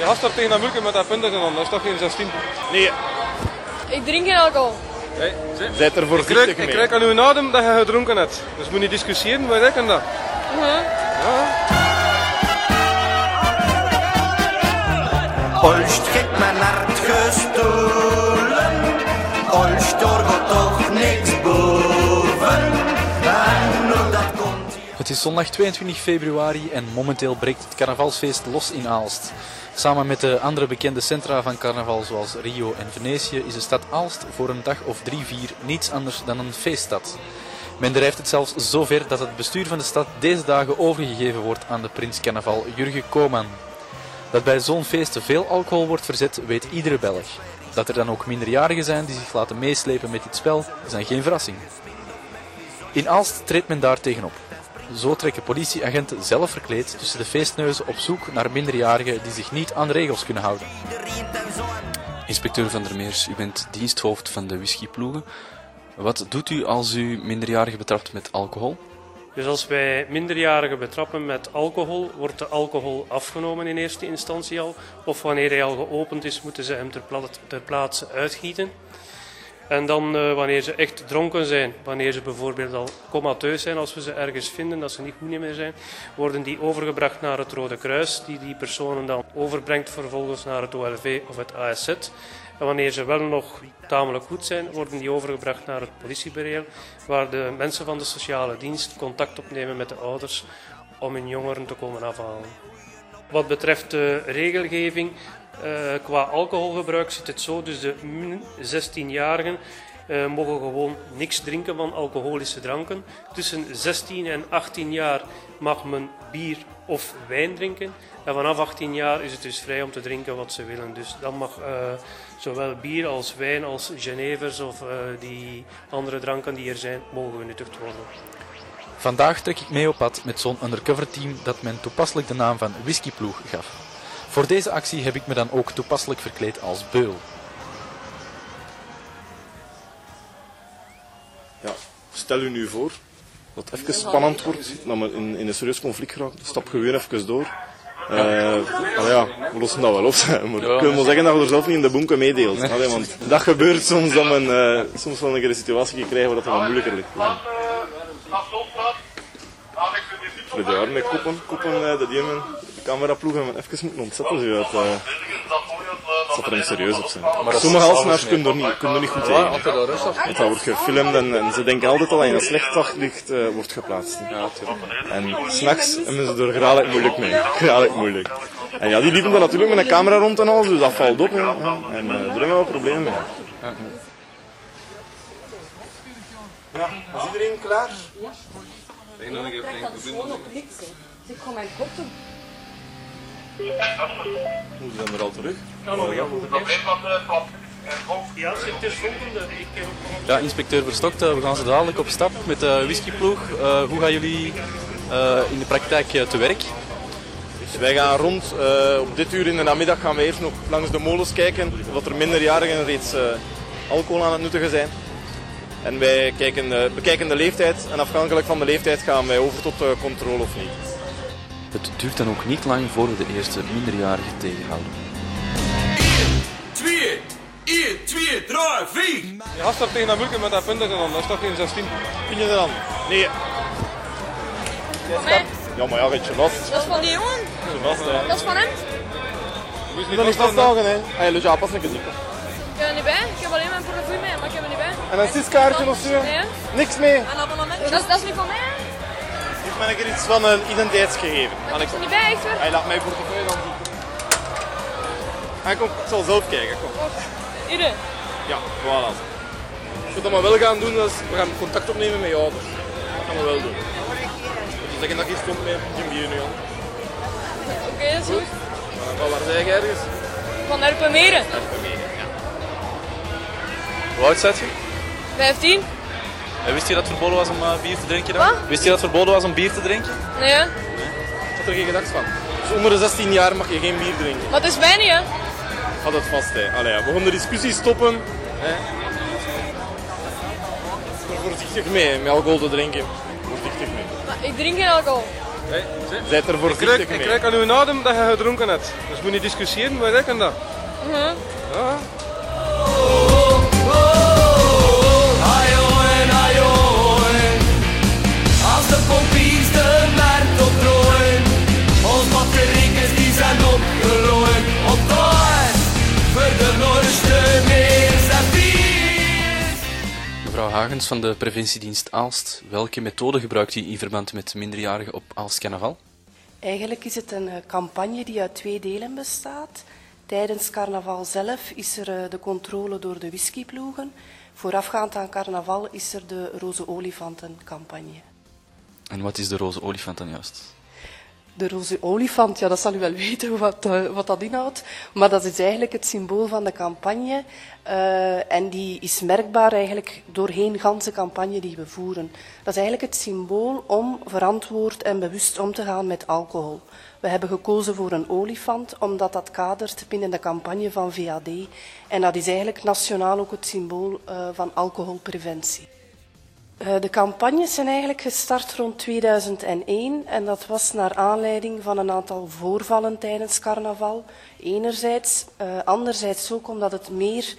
Je gast er tegen dat moeilijk met dat punten dan, dat is toch geen 16? Nee, Ik drink geen alcohol. Hey, zijt er Ik voorzichtig ruik, mee. ik ruik aan uw adem dat je gedronken hebt. Dus moet niet discussiëren, wij rekken dat. Olst heeft mijn hart gestolen. Olst door gaat toch niks Het is zondag 22 februari en momenteel breekt het carnavalsfeest los in Aalst. Samen met de andere bekende centra van carnaval zoals Rio en Venetië is de stad Aalst voor een dag of drie, vier niets anders dan een feeststad. Men drijft het zelfs zover dat het bestuur van de stad deze dagen overgegeven wordt aan de prins carnaval Jurgen Koman. Dat bij zo'n feest veel alcohol wordt verzet, weet iedere Belg. Dat er dan ook minderjarigen zijn die zich laten meeslepen met dit spel, dan geen verrassing. In Aalst treedt men daar tegenop. Zo trekken politieagenten zelf verkleed tussen de feestneuzen op zoek naar minderjarigen die zich niet aan regels kunnen houden. Inspecteur van der Meers, u bent diensthoofd van de whiskyploegen. Wat doet u als u minderjarigen betrapt met alcohol? Dus als wij minderjarigen betrappen met alcohol, wordt de alcohol afgenomen in eerste instantie al. Of wanneer hij al geopend is, moeten ze hem ter, pla- ter plaatse uitgieten. En dan eh, wanneer ze echt dronken zijn, wanneer ze bijvoorbeeld al comateus zijn, als we ze ergens vinden, dat ze niet goed meer zijn, worden die overgebracht naar het Rode Kruis, die die personen dan overbrengt vervolgens naar het OLV of het ASZ. En wanneer ze wel nog tamelijk goed zijn, worden die overgebracht naar het politiebureau, waar de mensen van de sociale dienst contact opnemen met de ouders om hun jongeren te komen afhalen. Wat betreft de regelgeving eh, qua alcoholgebruik zit het zo, dus de min 16-jarigen eh, mogen gewoon niks drinken van alcoholische dranken. Tussen 16 en 18 jaar mag men bier of wijn drinken. En vanaf 18 jaar is het dus vrij om te drinken wat ze willen. Dus dan mag eh, zowel bier als wijn als genevers of die andere dranken die er zijn, mogen genuttigd worden. Vandaag trek ik mee op pad met zo'n undercover team dat men toepasselijk de naam van Whiskyploeg gaf. Voor deze actie heb ik me dan ook toepasselijk verkleed als beul. Ja, stel u nu voor dat het even spannend wordt, dat we in, in een serieus conflict geraken. Stap gewoon even door. Eh allee, ja, we lossen dat wel op. Maar we kunnen wel zeggen dat we er zelf niet in de bonken meedeelt. Allee, want dat gebeurt soms dat men eh, soms wel een keer een situatie krijgt waar dat wat moeilijker ligt. Met de armen koppen, koppen eh, de die men de cameraploeg en even moeten ontzetten. Zo, dat, eh, dat er hem serieus op zijn. Maar sommige halsnaars kunnen er niet, kunnen er niet goed tegen. Want dat wordt gefilmd en, en ze denken altijd al dat je in een slecht daglicht eh, wordt geplaatst. En s'nachts hebben ze er graag moeilijk mee. Graag moeilijk. En ja, die liepen dan natuurlijk met een camera rond en al, dus dat valt op. Hè. Ja. En eh, daar hebben we wel problemen mee. Ja, is iedereen klaar? We zijn er al terug. Ja, het is volgende. Ik, eh, Ja, inspecteur Verstokt, eh, we gaan zo dadelijk op stap met de whiskyploeg. Eh, hoe gaan jullie eh, in de praktijk eh, te werk? Dus wij gaan rond, eh, op dit uur in de namiddag gaan we eerst nog langs de molens kijken of er minderjarigen reeds eh, alcohol aan het nuttigen zijn. En wij kijken, eh, bekijken de leeftijd en afhankelijk van de leeftijd gaan wij over tot eh, controle of niet. Het duurt dan ook niet lang voor we de eerste minderjarigen tegenhouden. 2, 1, 2, 3, 4. Je er tegen dat moeilijk met dat punten dan, dat is toch geen 16? Vind je dat dan? Nee. Ja, maar ja, weet je vast. Dat is van die jongen. Je hè. Dat is van hem. Moet je Je kan niet vastdagen, hè. Dus ja, pas een keer Ik heb er niet bij. Ik heb alleen mijn portefeuille mee, maar ik heb er niet bij. En een siskaartje of zo? Nee? Niks mee. Dat, is- dat is niet van mij, mij een keer iets van een identiteitsgegeven. Dat is er niet bij, echt hoor. Hij laat mijn portefeuille dan. Hij komt, ik zal zelf kijken, kom. Ieder. Ja, voilà. Wat we wel gaan doen, is we gaan contact opnemen met je ouders. Dat gaan we wel doen. We zeggen dat iets komt met bier nu aan. Oké, dat is goed. Van waar zijn je ergens? Van Erpenmeren. Hoe oud zet je? 15. En wist je dat het verboden was om eh, bier te drinken dan? Wat? Wist je dat het verboden was om bier te drinken? Nee? Ik had er geen gedacht van. Dus onder de 16 jaar mag je geen bier drinken. Het is wij niet, hè? Had het vast, hè. Allee, we gaan de discussie stoppen. Hè. Er voorzichtig mee, met alcohol te drinken. Voorzichtig mee. Maar ik drink geen alcohol. Hey, zit. Zijt er Ik voorzichtig ruik, ik mee. ruik aan uw adem dat je gedronken hebt. Dus moet niet discussiëren, maar ik dat. Ja. Hagens van de preventiedienst Aalst, welke methode gebruikt u in verband met minderjarigen op Aalst Carnaval? Eigenlijk is het een eh, campagne die uit twee delen bestaat. Tijdens carnaval zelf is er eh, de controle door de whiskyploegen. Voorafgaand aan carnaval is er de roze olifantencampagne. En wat is de roze olifant dan juist? De roze olifant, ja, dat zal u wel weten wat, eh, wat dat inhoudt. Maar dat is eigenlijk het symbool van de campagne. eh, en die is merkbaar eigenlijk doorheen ganse campagne die we voeren. Dat is eigenlijk het symbool om verantwoord en bewust om te gaan met alcohol. We hebben gekozen voor een olifant, omdat dat kadert binnen de campagne van VAD. En dat is eigenlijk nationaal ook het symbool eh, van alcoholpreventie. Eh, De campagnes zijn eigenlijk gestart rond 2001 en dat was naar aanleiding van een aantal voorvallen tijdens carnaval. Enerzijds, eh, anderzijds ook omdat het meer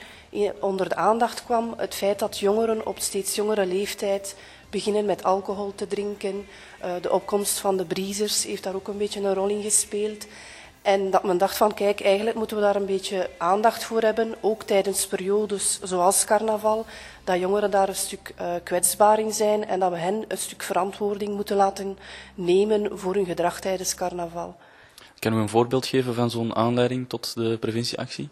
onder de aandacht kwam het feit dat jongeren op steeds jongere leeftijd beginnen met alcohol te drinken. Eh, de opkomst van de breezers heeft daar ook een beetje een rol in gespeeld. En dat men dacht van, kijk, eigenlijk moeten we daar een beetje aandacht voor hebben, ook tijdens periodes zoals carnaval, dat jongeren daar een stuk eh, kwetsbaar in zijn en dat we hen een stuk verantwoording moeten laten nemen voor hun gedrag tijdens carnaval. Kan u een voorbeeld geven van zo'n aanleiding tot de preventieactie?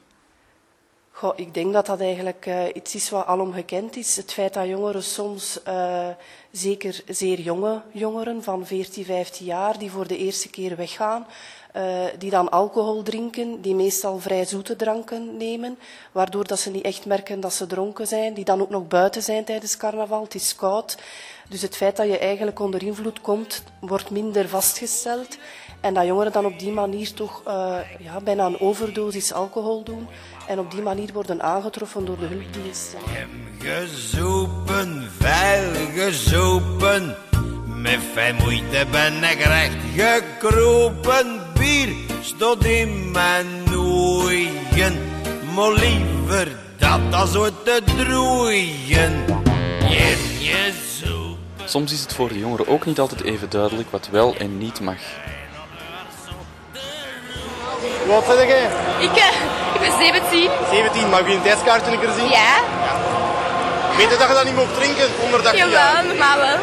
Ik denk dat dat eigenlijk eh, iets is wat alom gekend is. Het feit dat jongeren soms, eh, zeker zeer jonge jongeren van 14, 15 jaar, die voor de eerste keer weggaan, eh, die dan alcohol drinken, die meestal vrij zoete dranken nemen, waardoor dat ze niet echt merken dat ze dronken zijn, die dan ook nog buiten zijn tijdens carnaval, het is koud. Dus het feit dat je eigenlijk onder invloed komt, wordt minder vastgesteld. En dat jongeren dan op die manier toch eh, ja, bijna een overdosis alcohol doen. En op die manier worden aangetroffen door de hulpdiensten. Gezopen, vuil gezopen. Met veel moeite ben ik recht gekropen. Bier stond in mijn oeien. Maar liever dat als ooit te droeien. Soms is het voor de jongeren ook niet altijd even duidelijk wat wel en niet mag. Wat zeg jij? Ik, eh, ik ben 17. 17, mag je een tijdskaartje een keer zien? Ja, Weet je dat je dat niet mag drinken onder 18 jaar? jawel, normaal wel.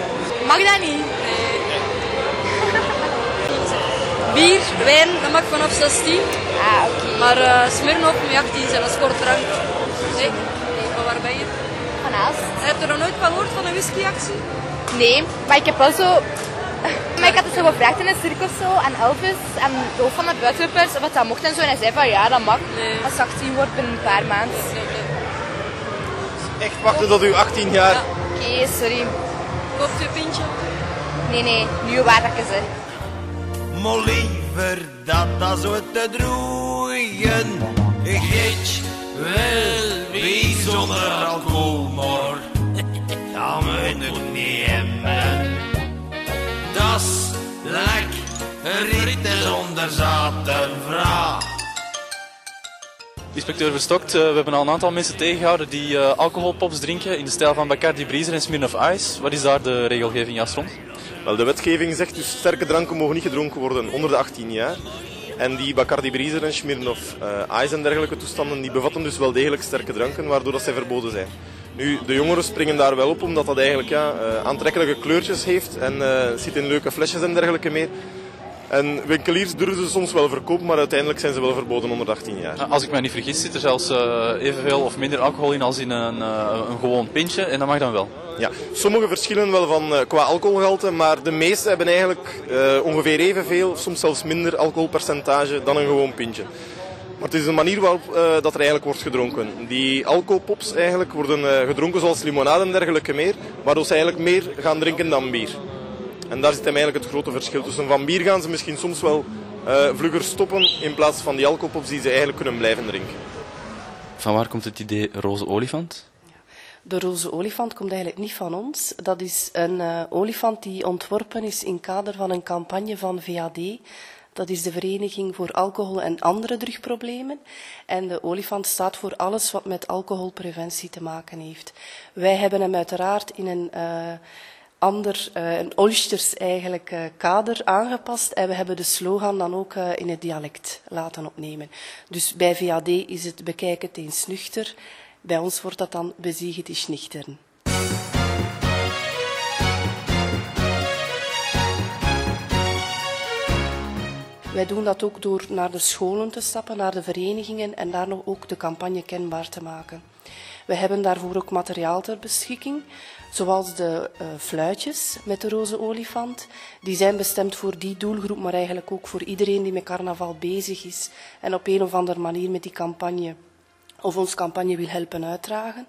Mag dat niet? Bier, wijn, dat mag vanaf 16. Ah, oké. Maar uh, Smirnoff met 18 zijn, dat is kort drank. Nee? Nee, van waar ben je? Van Aalst. Heb je nog nooit van gehoord van een whiskyactie? Nee, maar ik heb wel zo... Maar ik had het zo gevraagd in een circus zo aan Elvis en de hoofd van de buitenwerpers of dat mocht en zo. En hij zei van ja, dat mag. Nee. Als je 18 wordt binnen een paar maanden. Echt wachten tot u 18 jaar. Oké, sorry. Koopt u een pintje? Nee, nee, nu waar dat ik zeg. Maar liever dat als ooit te droeien. Geet wel wie zonder alcohol, maar dat moet ik is lekker ritten zonder zatenvraag. Inspecteur Verstokt, eh, we hebben al een aantal mensen tegengehouden die eh, alcoholpops drinken in de stijl van Bacardi Breezer en Smirnoff Ice. Wat is daar de regelgeving juist rond? Wel, de wetgeving zegt dus sterke dranken mogen niet gedronken worden onder de 18 jaar. En die Bacardi Breezer en Smirnoff eh Ice en dergelijke toestanden, die bevatten dus wel degelijk sterke dranken, waardoor dat zij verboden zijn. Nu, de jongeren springen daar wel op, omdat dat eigenlijk ja, eh, aantrekkelijke kleurtjes heeft en eh zit in leuke flesjes en dergelijke meer. En winkeliers durven ze soms wel verkopen, maar uiteindelijk zijn ze wel verboden onder de 18 jaar. Als ik me niet vergis, zit er zelfs eh, evenveel of minder alcohol in als in een, een gewoon pintje en dat mag dan wel. Ja, sommige verschillen wel van qua alcoholgehalte, maar de meeste hebben eigenlijk ongeveer evenveel, soms zelfs minder alcoholpercentage dan een gewoon pintje. Maar het is de manier waarop eh, dat er eigenlijk wordt gedronken. Die alcoholpops eigenlijk worden eh, gedronken zoals limonade en dergelijke meer, waardoor ze eigenlijk meer gaan drinken dan bier. En daar zit hem eigenlijk het grote verschil tussen. Van bier gaan ze misschien soms wel eh, vlugger stoppen in plaats van die alcoholpops die ze eigenlijk kunnen blijven drinken. Van waar komt het idee roze olifant? De roze olifant komt eigenlijk niet van ons. Dat is een uh, olifant die ontworpen is in kader van een campagne van VAD. Dat is de Vereniging voor Alcohol en Andere Drugproblemen. En de olifant staat voor alles wat met alcoholpreventie te maken heeft. Wij hebben hem uiteraard in een uh, ander, uh, een Olsters eigenlijk uh, kader aangepast. En we hebben de slogan dan ook in het dialect laten opnemen. Dus bij VAD is het bekijk het eens nuchter. Bij ons wordt dat dan bezieg het is. Wij doen dat ook door naar de scholen te stappen, naar de verenigingen en daar nog ook de campagne kenbaar te maken. We hebben daarvoor ook materiaal ter beschikking, zoals de uh, fluitjes met de roze olifant. Die zijn bestemd voor die doelgroep, maar eigenlijk ook voor iedereen die met carnaval bezig is en op een of andere manier met die campagne of ons campagne wil helpen uitdragen.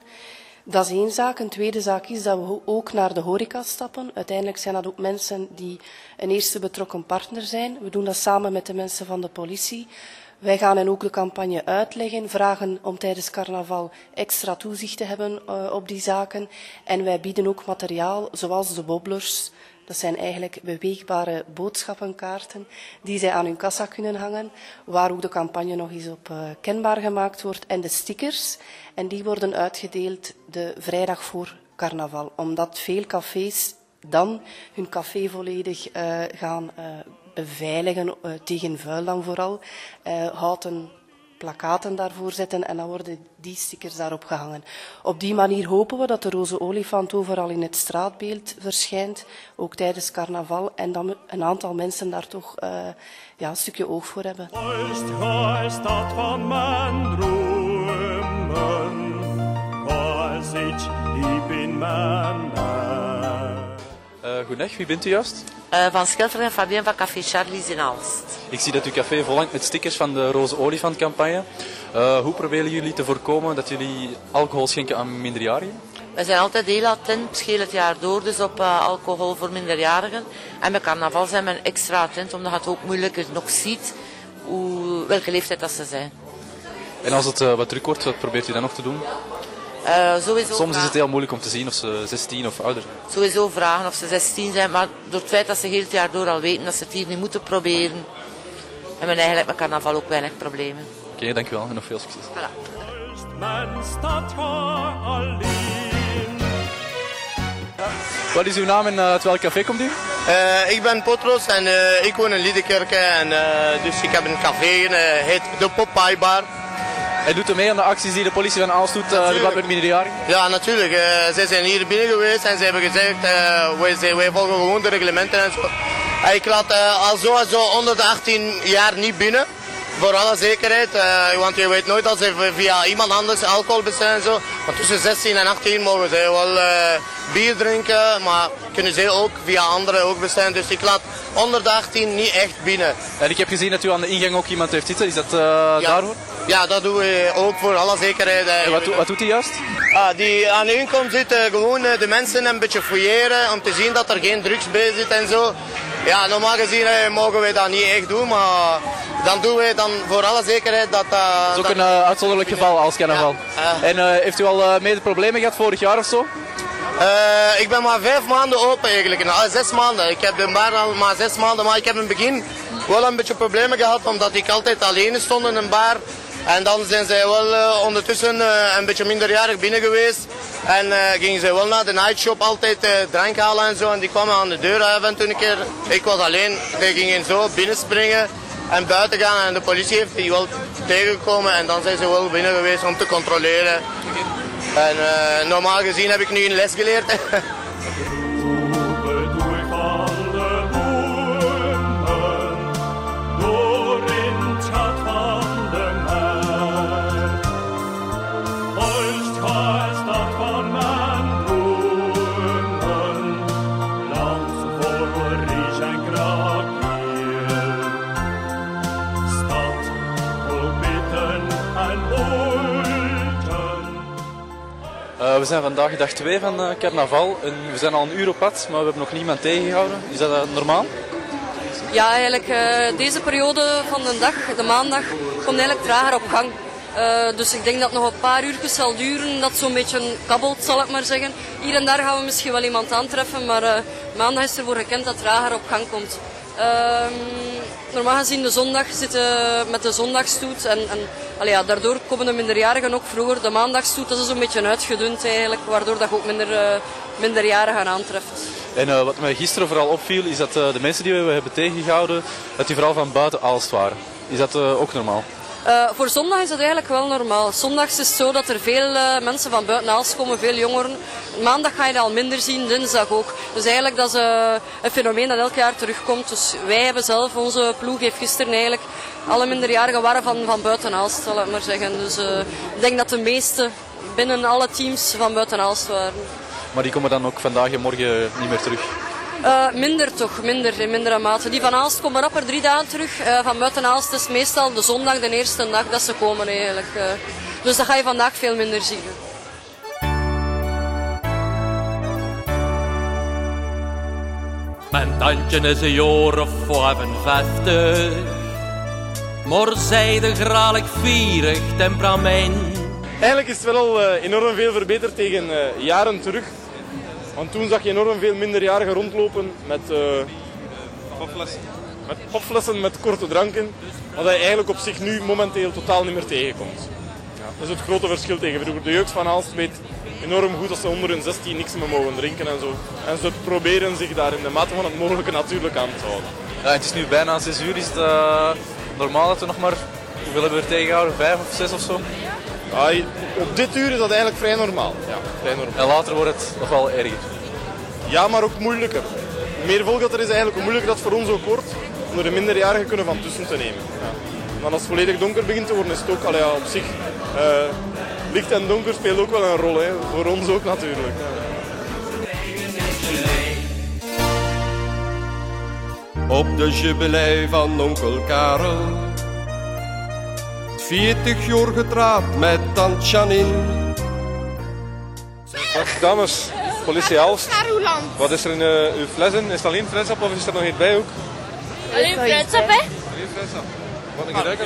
Dat is één zaak. Een tweede zaak is dat we ook naar de horeca stappen. Uiteindelijk zijn dat ook mensen die een eerste betrokken partner zijn. We doen dat samen met de mensen van de politie. Wij gaan hen ook de campagne uitleggen, vragen om tijdens carnaval extra toezicht te hebben uh, op die zaken. En wij bieden ook materiaal, zoals de wobblers. Dat zijn eigenlijk beweegbare boodschappenkaarten die zij aan hun kassa kunnen hangen, waar ook de campagne nog eens op uh, kenbaar gemaakt wordt. En de stickers, en die worden uitgedeeld de vrijdag voor carnaval, omdat veel cafés dan hun café volledig uh, gaan uh, beveiligen, tegen vuil dan vooral, houten plakaten daarvoor zetten en dan worden die stickers daarop gehangen. Op die manier hopen we dat de roze olifant overal in het straatbeeld verschijnt, ook tijdens carnaval, en dan een aantal mensen daar toch uh, ja, een stukje oog voor hebben. dat van in uh, Goedendag, wie bent u juist? Uh, van Schelter en Fabien van Café Charlie's in Aalst. Ik zie dat uw café volhangt met stickers van de Roze Olifant campagne. Uh, hoe proberen jullie te voorkomen dat jullie alcohol schenken aan minderjarigen? We zijn altijd heel attent, heel het jaar door, dus op alcohol voor minderjarigen. En met carnaval zijn we extra attent, omdat het ook moeilijker nog ziet hoe, welke leeftijd dat ze zijn. En als het wat druk wordt, wat probeert u dan nog te doen? Uh, sowieso Soms is het heel moeilijk om te zien of ze 16 of ouder zijn. Sowieso vragen of ze 16 zijn, maar door het feit dat ze heel het jaar door al weten dat ze het hier niet moeten proberen, hebben we eigenlijk met carnaval ook weinig problemen. Oké, okay, dankjewel en nog veel succes. Voilà. Wat is uw naam en uh, uit welk café komt u? Uh, ik ben Potros en uh, ik woon in Liedekerke. En, dus ik heb een café, heet de Popeye Bar. En doet u mee aan de acties die de politie van Aalst doet uh, met minderjarigen? Ja, natuurlijk. Uh, zij zijn hier binnen geweest en ze hebben gezegd, uh, wij, wij volgen gewoon de reglementen en zo. Ik laat al zo en zo onder de 18 jaar niet binnen. Voor alle zekerheid, want je weet nooit als ze via iemand anders alcohol bestellen en zo. Maar tussen 16 en 18 mogen ze wel bier drinken, maar kunnen ze ook via anderen ook bestellen. Dus ik laat onder de 18 niet echt binnen. En ik heb gezien dat u aan de ingang ook iemand heeft zitten. Is dat ja. daarvoor? Ja, dat doen we ook voor alle zekerheid. En wat, wat doet hij juist? Ah, die aan de inkom zitten gewoon de mensen een beetje fouilleren om te zien dat er geen drugs bij zit en zo. Ja, normaal gezien mogen wij dat niet echt doen, maar dan doen wij dan voor alle zekerheid dat... Uh, dat is ook een uh, uitzonderlijk geval als carnaval. Ja. En uh, heeft u al mede problemen gehad vorig jaar of zo? Uh, ik ben maar vijf maanden open eigenlijk, nou, zes maanden. Ik heb de bar al maar zes maanden, maar ik heb in het begin wel een beetje problemen gehad, omdat ik altijd alleen stond in een bar. En dan zijn zij wel uh, ondertussen uh, een beetje minderjarig binnen geweest. En gingen zij wel naar de nightshop altijd drank halen en zo. En die kwamen aan de deur af en toe een keer. Ik was alleen. Die gingen zo binnenspringen en buiten gaan. En de politie heeft die wel tegengekomen. En dan zijn ze wel binnen geweest om te controleren. En normaal gezien heb ik nu een les geleerd. we zijn vandaag dag 2 van uh, carnaval en we zijn al een uur op pad, maar we hebben nog niemand tegengehouden. Is dat uh, normaal? Ja, eigenlijk deze periode van de dag, de maandag, komt eigenlijk trager op gang. Eh, dus ik denk dat het nog een paar uurtjes zal duren, dat zo'n beetje kabbelt, zal ik maar zeggen. Hier en daar gaan we misschien wel iemand aantreffen, maar eh, maandag is ervoor gekend dat trager op gang komt. Ehm, normaal gezien de zondag zitten met de zondagstoet en, en ja, daardoor komen de minderjarigen ook vroeger. De maandagstoet dat is een beetje uitgedund eigenlijk, waardoor dat ook minder uh, minderjarigen aantreft. En uh, wat mij gisteren vooral opviel is dat uh, de mensen die we hebben tegengehouden, dat die vooral van buiten Aalst waren. Is dat ook normaal? Uh, voor zondag is dat eigenlijk wel normaal. Zondags is het zo dat er veel uh, mensen van buiten Aalst komen, veel jongeren. Maandag ga je dat al minder zien, dinsdag ook. Dus eigenlijk dat is uh, een fenomeen dat elk jaar terugkomt. Dus wij hebben zelf, onze ploeg heeft gisteren eigenlijk alle minderjarigen waren van, van buiten zal ik maar zeggen. Dus ik denk dat de meeste binnen alle teams van buiten Aalst waren. Maar die komen dan ook vandaag en morgen niet meer terug? Uh, minder toch, minder, in mindere mate. Die van Aalst komen rapper drie dagen terug. Uh, van buiten Aalst is meestal de zondag de eerste dag dat ze komen eigenlijk. Uh, dus dat ga je vandaag veel minder zien. Mijn tandje is een jaar of 55. Maar zij de gralig vierig temperament. Eigenlijk is het wel al enorm veel verbeterd tegen jaren terug. Want toen zag je enorm veel minderjarigen rondlopen met, uh, popflessen. met popflessen met korte dranken. Wat je eigenlijk op zich nu momenteel totaal niet meer tegenkomt. Ja. Dat is het grote verschil tegen vroeger. De jeugd van Aalst weet enorm goed dat ze onder hun 16 niks meer mogen drinken en zo. En ze proberen zich daar in de mate van het mogelijke natuurlijk aan te houden. Ja, het is nu bijna 6 uur. Is het uh, normaal dat we nog maar, hoeveel hebben we er tegengehouden? 5 of 6 of zo? Ja, op dit uur is dat eigenlijk vrij normaal. Ja, vrij normaal. En later wordt het nog wel erger. Ja, maar ook moeilijker. Hoe meer volk dat er is, eigenlijk, hoe moeilijker dat voor ons ook wordt om er de minderjarigen kunnen van tussen te nemen. Ja. Maar als het volledig donker begint te worden, is het ook allee, ja, op zich. Uh, licht en donker speelt ook wel een rol, hè. voor ons ook natuurlijk. Ja. Op de jubilee van onkel Karel 40 jaar getrouwd met tante Janine. Dames, politie Aalst. Wat is er in uh, uw flessen? Is het alleen flesap of is er nog iets bij ook? Alleen flesap, hè? Alleen flesap. Wat een keer ruiken?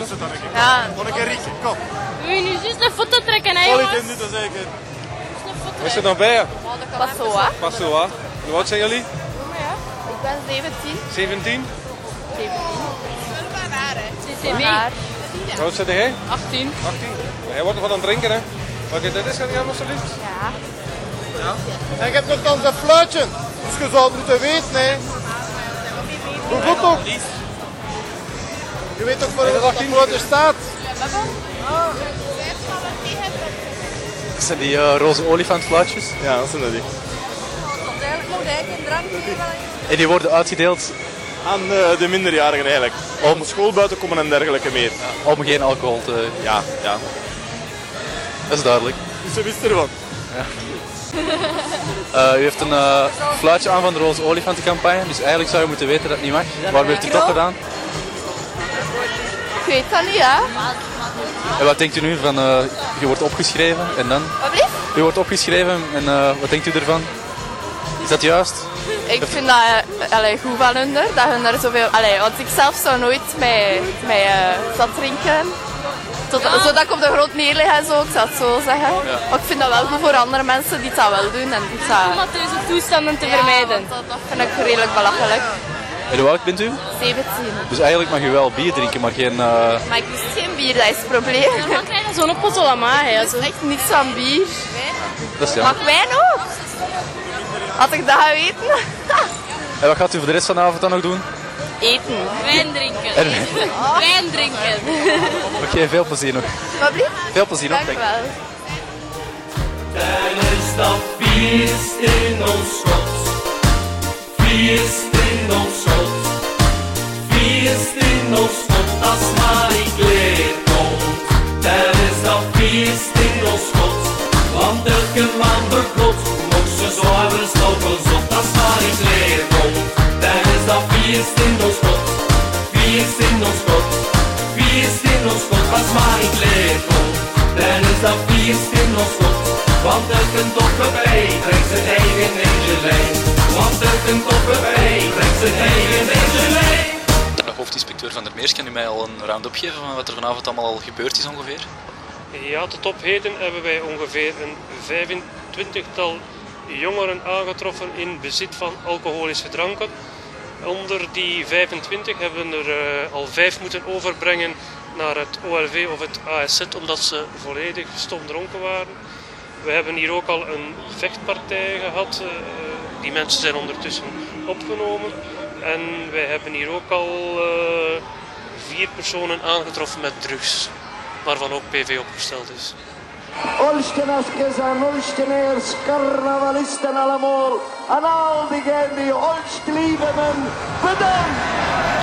Ja. Wat een keer rieken, kom. Wil je nu juist een foto trekken, hè jongens? Ik niet te zeker. Is er nog bij je? Pas zo, hè? Pas zo, hè? Hoe oud zijn jullie? Ik ben 17. 17? 17. CCB. Hoe oud zijn jij? 18. 18. Hij wordt nog wat aan het drinken, hè? Wat je dit is, kan je alsjeblieft? Ja. Ja. En je hebt nog dan dat fluitje. Dus je zou het moeten weten, hè. Hoe goed toch? Je weet toch voor wat dat fluitje staat? Dat zijn die uh, roze olifantfluitjes. Ja, dat zijn dat die. En die worden uitgedeeld aan uh, de minderjarigen eigenlijk. Om school buiten komen en dergelijke meer. Ja, om geen alcohol te... Ja, ja. Dat is duidelijk. Dus ze wist ervan. Ja. Uh, u heeft een uh, fluitje aan van de Roze Olifantencampagne, dus eigenlijk zou je moeten weten dat het niet mag. Waarom heeft u het toch gedaan? Ik weet dat niet, hè. En wat denkt u nu van, uh, je wordt opgeschreven en dan? Wat U wordt opgeschreven en wat denkt u ervan? Is dat juist? Ik vind dat allee, goed van hun, dat hun er zoveel... Allee, want ik zelf zou nooit met, met zat drinken. Tot, ja. Zodat ik op de grond neerlig en zo, ik zou het zo zeggen. Ja. Maar ik vind dat wel goed voor andere mensen die dat wel doen. En die dat... Om deze toestanden te vermijden. Dat, dat, vind ik redelijk belachelijk. En hoe oud bent u? 17. Dus eigenlijk mag u wel bier drinken, maar geen... Uh... Maar ik lust geen bier, dat is het probleem. Normaal krijg je zo'n potje lama. Dat is echt niks aan bier. Dat is jammer. Mag wijn ook? Had ik dat geweten? en wat gaat u voor de rest van de avond dan nog doen? Eten. Wijn drinken. En... Oh. Wijn drinken. Oké, okay, veel plezier nog. Wat blieft? Veel plezier nog. Dank wel. Tijdens dat feest in ons schot. Feest in ons schot. Feest in ons schot. Als maar ik leer Dat feest in ons schot. Feest in ons schot. Feest in ons schot. Als maar ik komt. Tijdens dat feest in ons schot. Want elke toffe bij brengt zijn eigen egelij. Want elke toffe bij brengt zijn eigen egelij. De hoofdinspecteur van der Meers, kan u mij al een round-up geven van wat er vanavond allemaal al gebeurd is ongeveer? Ja, tot op heden hebben wij ongeveer een 25-tal jongeren aangetroffen in bezit van alcoholische dranken. Onder die 25 hebben er uh, al vijf moeten overbrengen naar het OLV of het ASZ omdat ze volledig stomdronken waren. We hebben hier ook al een vechtpartij gehad. Uh, die mensen zijn ondertussen opgenomen. En wij hebben hier ook al uh, vier personen aangetroffen met drugs, waarvan ook PV opgesteld is. Olstenas gezan, Olsteners, carnavalisten allemaal. En al diegenen die Olst lieben, bedankt!